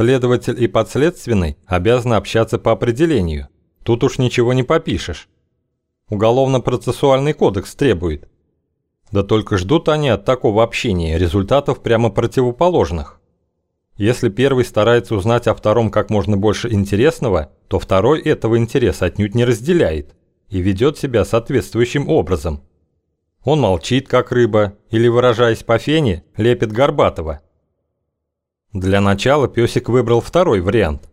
Следователь и подследственный обязаны общаться по определению. Тут уж ничего не попишешь. Уголовно-процессуальный кодекс требует. Да только ждут они от такого общения результатов прямо противоположных. Если первый старается узнать о втором как можно больше интересного, то второй этого интереса отнюдь не разделяет и ведет себя соответствующим образом. Он молчит, как рыба, или, выражаясь по фене, лепит горбатого. Для начала песик выбрал второй вариант.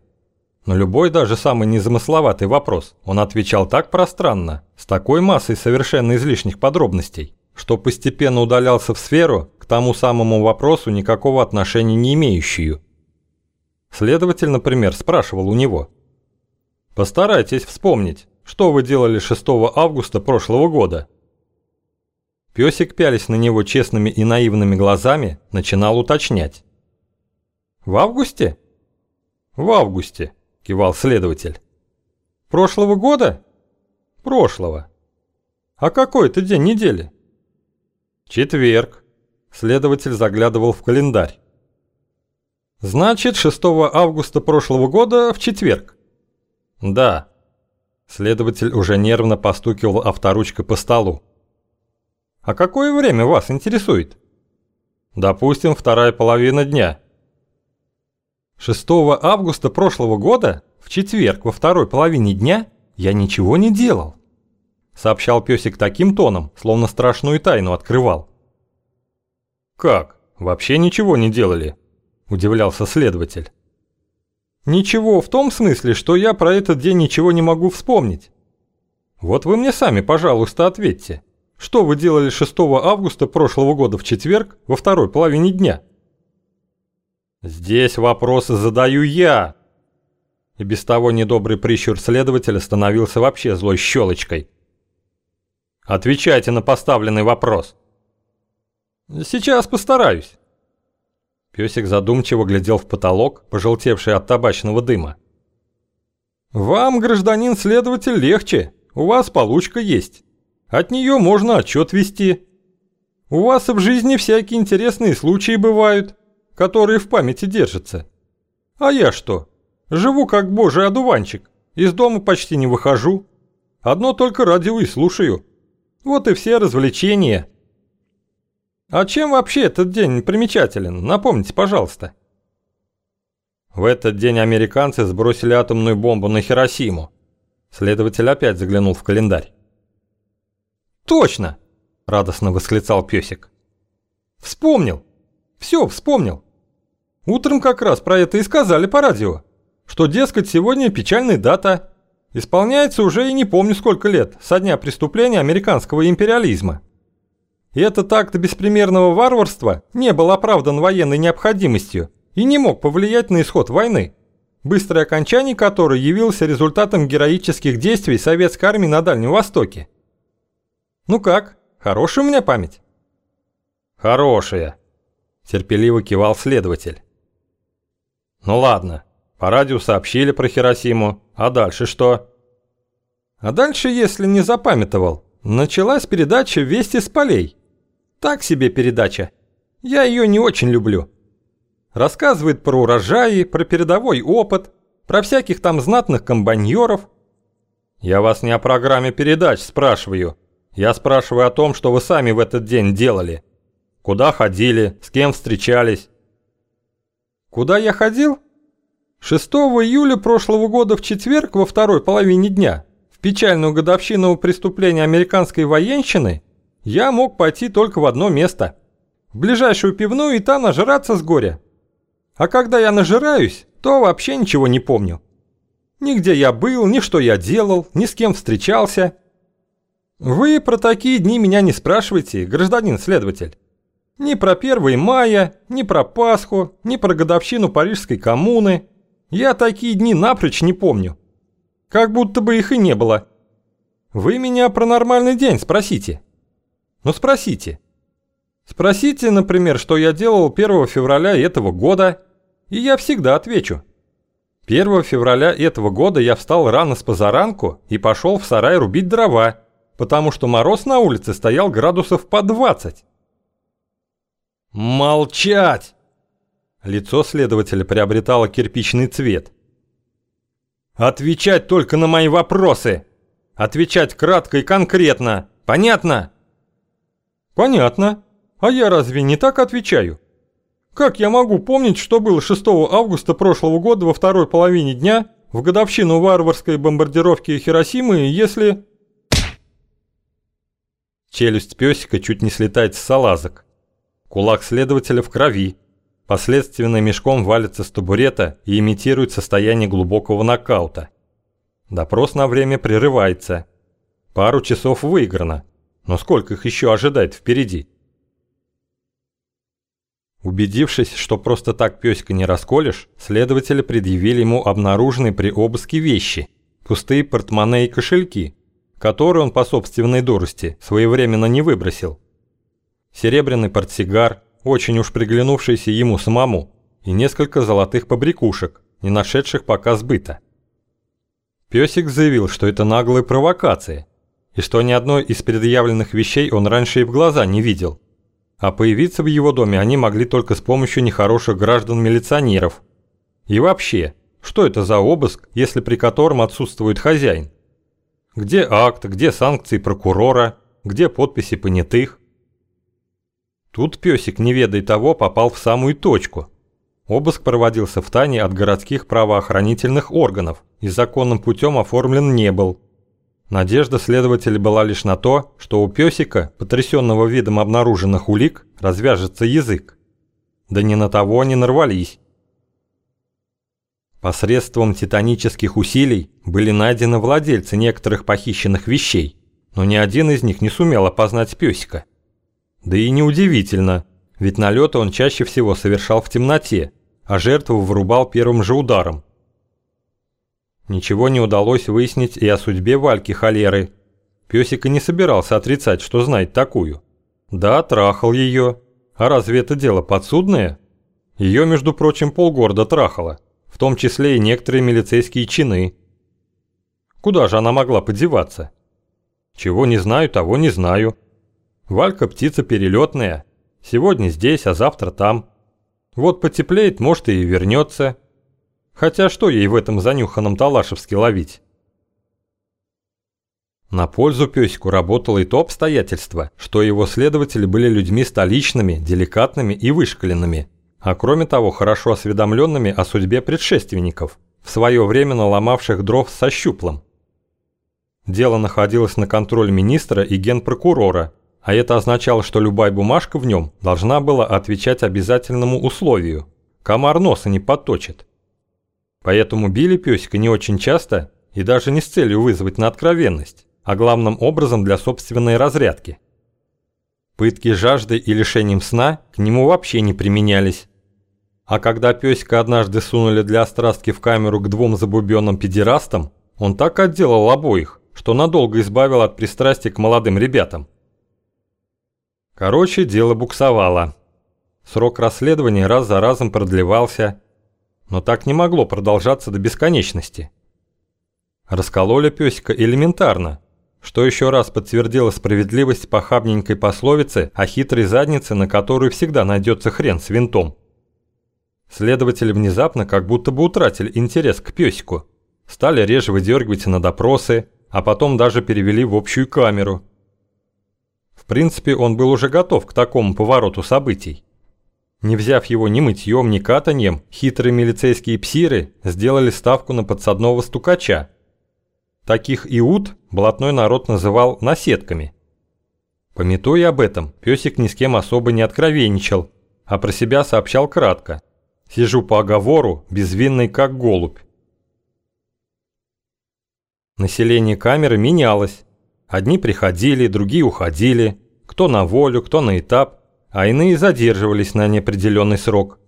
Но любой даже самый незамысловатый вопрос он отвечал так пространно, с такой массой совершенно излишних подробностей, что постепенно удалялся в сферу, к тому самому вопросу никакого отношения не имеющую. Следователь, например, спрашивал у него. «Постарайтесь вспомнить, что вы делали 6 августа прошлого года?» Песик, пялись на него честными и наивными глазами, начинал уточнять. «В августе?» «В августе», – кивал следователь. «Прошлого года?» «Прошлого». «А какой это день недели?» «Четверг». Следователь заглядывал в календарь. «Значит, 6 августа прошлого года в четверг?» «Да». Следователь уже нервно постукивал авторучкой по столу. «А какое время вас интересует?» «Допустим, вторая половина дня». 6 августа прошлого года, в четверг во второй половине дня, я ничего не делал. Сообщал песик таким тоном, словно страшную тайну открывал. «Как? Вообще ничего не делали?» – удивлялся следователь. «Ничего в том смысле, что я про этот день ничего не могу вспомнить. Вот вы мне сами, пожалуйста, ответьте. Что вы делали 6 августа прошлого года в четверг во второй половине дня?» «Здесь вопросы задаю я!» И без того недобрый прищур следователя становился вообще злой щелочкой. «Отвечайте на поставленный вопрос!» «Сейчас постараюсь!» Песик задумчиво глядел в потолок, пожелтевший от табачного дыма. «Вам, гражданин следователь, легче. У вас получка есть. От нее можно отчет вести. У вас в жизни всякие интересные случаи бывают которые в памяти держатся. А я что? Живу как божий одуванчик, из дома почти не выхожу. Одно только радио и слушаю. Вот и все развлечения. А чем вообще этот день примечателен? Напомните, пожалуйста. В этот день американцы сбросили атомную бомбу на Хиросиму. Следователь опять заглянул в календарь. «Точно!» – радостно восклицал песик. «Вспомнил! Все, вспомнил! Утром как раз про это и сказали по радио, что, дескать, сегодня печальная дата. Исполняется уже и не помню сколько лет, со дня преступления американского империализма. И этот акт беспримерного варварства не был оправдан военной необходимостью и не мог повлиять на исход войны, быстрое окончание которой явился результатом героических действий советской армии на Дальнем Востоке. Ну как, хорошая у меня память? Хорошая, терпеливо кивал следователь. Ну ладно, по радио сообщили про Хиросиму, а дальше что? А дальше, если не запамятовал, началась передача «Вести с полей». Так себе передача. Я ее не очень люблю. Рассказывает про урожаи, про передовой опыт, про всяких там знатных комбайнеров. Я вас не о программе передач спрашиваю. Я спрашиваю о том, что вы сами в этот день делали. Куда ходили, с кем встречались. Куда я ходил? 6 июля прошлого года в четверг во второй половине дня, в печальную годовщину преступления американской военщины, я мог пойти только в одно место. В ближайшую пивную и там нажраться с горя. А когда я нажираюсь, то вообще ничего не помню. Нигде я был, ни что я делал, ни с кем встречался. Вы про такие дни меня не спрашивайте, гражданин следователь. Ни про 1 мая, ни про Пасху, ни про годовщину Парижской коммуны. Я такие дни напрочь не помню. Как будто бы их и не было. Вы меня про нормальный день спросите. Ну спросите. Спросите, например, что я делал 1 февраля этого года, и я всегда отвечу. 1 февраля этого года я встал рано с позаранку и пошел в сарай рубить дрова, потому что мороз на улице стоял градусов по 20. «Молчать!» Лицо следователя приобретало кирпичный цвет. «Отвечать только на мои вопросы! Отвечать кратко и конкретно! Понятно?» «Понятно. А я разве не так отвечаю? Как я могу помнить, что было 6 августа прошлого года во второй половине дня в годовщину варварской бомбардировки Хиросимы, если...» Челюсть песика чуть не слетает с салазок. Кулак следователя в крови. Последственно мешком валится с табурета и имитирует состояние глубокого нокаута. Допрос на время прерывается. Пару часов выиграно. Но сколько их еще ожидает впереди? Убедившись, что просто так пёсика не расколешь, следователи предъявили ему обнаруженные при обыске вещи, пустые портмоне и кошельки, который он по собственной дурости своевременно не выбросил. Серебряный портсигар, очень уж приглянувшийся ему самому, и несколько золотых побрякушек, не нашедших пока сбыта. Песик заявил, что это наглая провокация, и что ни одной из предъявленных вещей он раньше и в глаза не видел. А появиться в его доме они могли только с помощью нехороших граждан-милиционеров. И вообще, что это за обыск, если при котором отсутствует хозяин? Где акт, где санкции прокурора, где подписи понятых? Тут песик, не ведая того, попал в самую точку. Обыск проводился в тайне от городских правоохранительных органов и законным путем оформлен не был. Надежда следователя была лишь на то, что у песика, потрясенного видом обнаруженных улик, развяжется язык. Да не на того они нарвались. Посредством титанических усилий были найдены владельцы некоторых похищенных вещей, но ни один из них не сумел опознать пёсика. Да и неудивительно, ведь налеты он чаще всего совершал в темноте, а жертву вырубал первым же ударом. Ничего не удалось выяснить и о судьбе Вальки Холеры. Пёсик и не собирался отрицать, что знает такую. Да, трахал ее. А разве это дело подсудное? Ее, между прочим, полгорода трахало в том числе и некоторые милицейские чины. Куда же она могла подеваться? Чего не знаю, того не знаю. Валька птица перелетная. Сегодня здесь, а завтра там. Вот потеплеет, может, и вернется. Хотя что ей в этом занюханном Талашевске ловить? На пользу пёсику работало и то обстоятельство, что его следователи были людьми столичными, деликатными и вышкаленными а кроме того хорошо осведомленными о судьбе предшественников, в свое время наломавших дров со щуплом. Дело находилось на контроле министра и генпрокурора, а это означало, что любая бумажка в нем должна была отвечать обязательному условию – комар носа не подточит. Поэтому били песика не очень часто и даже не с целью вызвать на откровенность, а главным образом для собственной разрядки – Пытки жаждой и лишением сна к нему вообще не применялись. А когда пёсика однажды сунули для острастки в камеру к двум забубенным педерастам, он так отделал обоих, что надолго избавил от пристрастия к молодым ребятам. Короче, дело буксовало. Срок расследования раз за разом продлевался, но так не могло продолжаться до бесконечности. Раскололи пёсика элементарно – что еще раз подтвердило справедливость похабненькой пословицы о хитрой заднице, на которую всегда найдется хрен с винтом. Следователи внезапно как будто бы утратили интерес к песику. Стали реже выдергивать на допросы, а потом даже перевели в общую камеру. Принципе, он был уже готов к такому повороту событий. Не взяв его ни мытьем, ни катаньем, хитрые милицейские псиры сделали ставку на подсадного стукача – Таких иуд блатной народ называл наседками. Пометуя об этом, песик ни с кем особо не откровенничал, а про себя сообщал кратко. Сижу по оговору, безвинный как голубь. Население камеры менялось. Одни приходили, другие уходили, кто на волю, кто на этап, а иные задерживались на неопределенный срок.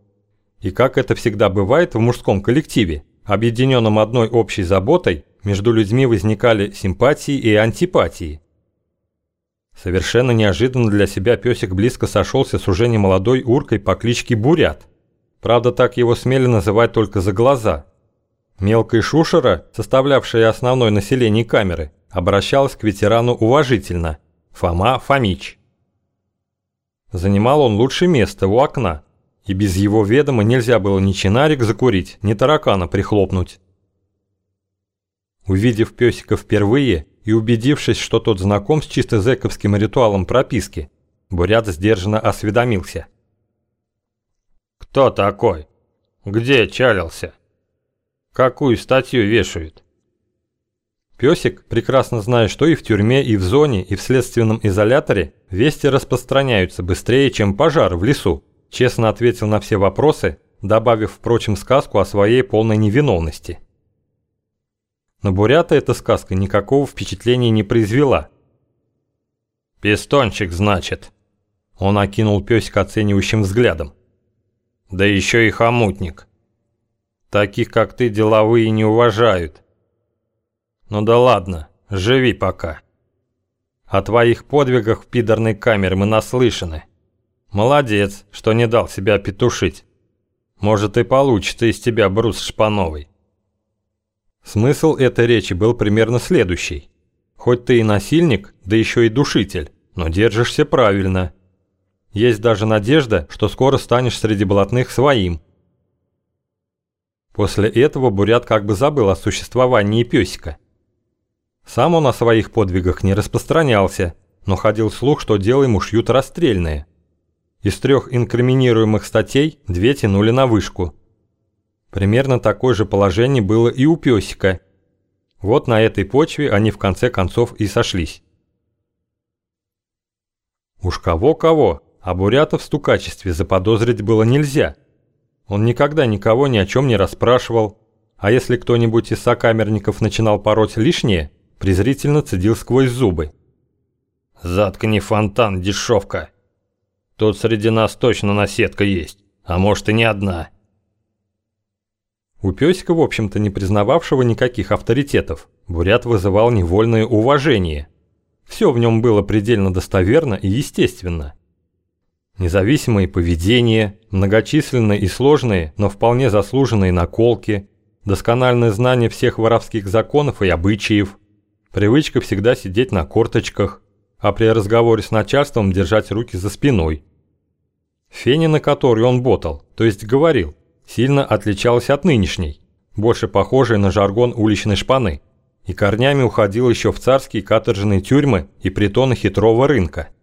И как это всегда бывает в мужском коллективе, объединенном одной общей заботой, между людьми возникали симпатии и антипатии. Совершенно неожиданно для себя песик близко сошелся с уже немолодой уркой по кличке Бурят. Правда, так его смели называть только за глаза. Мелкая шушера, составлявшая основное население камеры, обращалась к ветерану уважительно – Фома Фомич. Занимал он лучшее место у окна, и без его ведома нельзя было ни чинарик закурить, ни таракана прихлопнуть. Увидев песика впервые и убедившись, что тот знаком с чисто зэковским ритуалом прописки, Бурят сдержанно осведомился. «Кто такой? Где чалился? Какую статью вешают?» Песик, прекрасно зная, что и в тюрьме, и в зоне, и в следственном изоляторе вести распространяются быстрее, чем пожар в лесу, честно ответил на все вопросы, добавив, впрочем, сказку о своей полной невиновности. На Бурята эта сказка никакого впечатления не произвела. «Пистончик, значит?» Он окинул пёсика оценивающим взглядом. «Да еще и хомутник. Таких, как ты, деловые не уважают. Ну да ладно, живи пока. О твоих подвигах в пидорной камере мы наслышаны. Молодец, что не дал себя петушить. Может и получится из тебя брус шпановый. Смысл этой речи был примерно следующий. Хоть ты и насильник, да еще и душитель, но держишься правильно. Есть даже надежда, что скоро станешь среди блатных своим. После этого Бурят как бы забыл о существовании песика. Сам он о своих подвигах не распространялся, но ходил слух, что дело ему шьют расстрельные. Из трех инкриминируемых статей две тянули на вышку. Примерно такое же положение было и у песика. Вот на этой почве они в конце концов и сошлись. Уж кого-кого, а Бурята в стукачестве заподозрить было нельзя. Он никогда никого ни о чем не расспрашивал, а если кто-нибудь из сокамерников начинал пороть лишнее – презрительно цедил сквозь зубы. «Заткни фонтан, дешевка. Тут среди нас точно наседка есть, а может и не одна». У пёсика, в общем-то, не признававшего никаких авторитетов, Бурят вызывал невольное уважение. Все в нем было предельно достоверно и естественно. Независимое поведение, многочисленные и сложные, но вполне заслуженные наколки, доскональное знание всех воровских законов и обычаев, Привычка всегда сидеть на корточках, а при разговоре с начальством держать руки за спиной. Феня, на которой он ботал, то есть говорил, сильно отличалась от нынешней, больше похожей на жаргон уличной шпаны, и корнями уходил еще в царские каторжные тюрьмы и притоны хитрого рынка –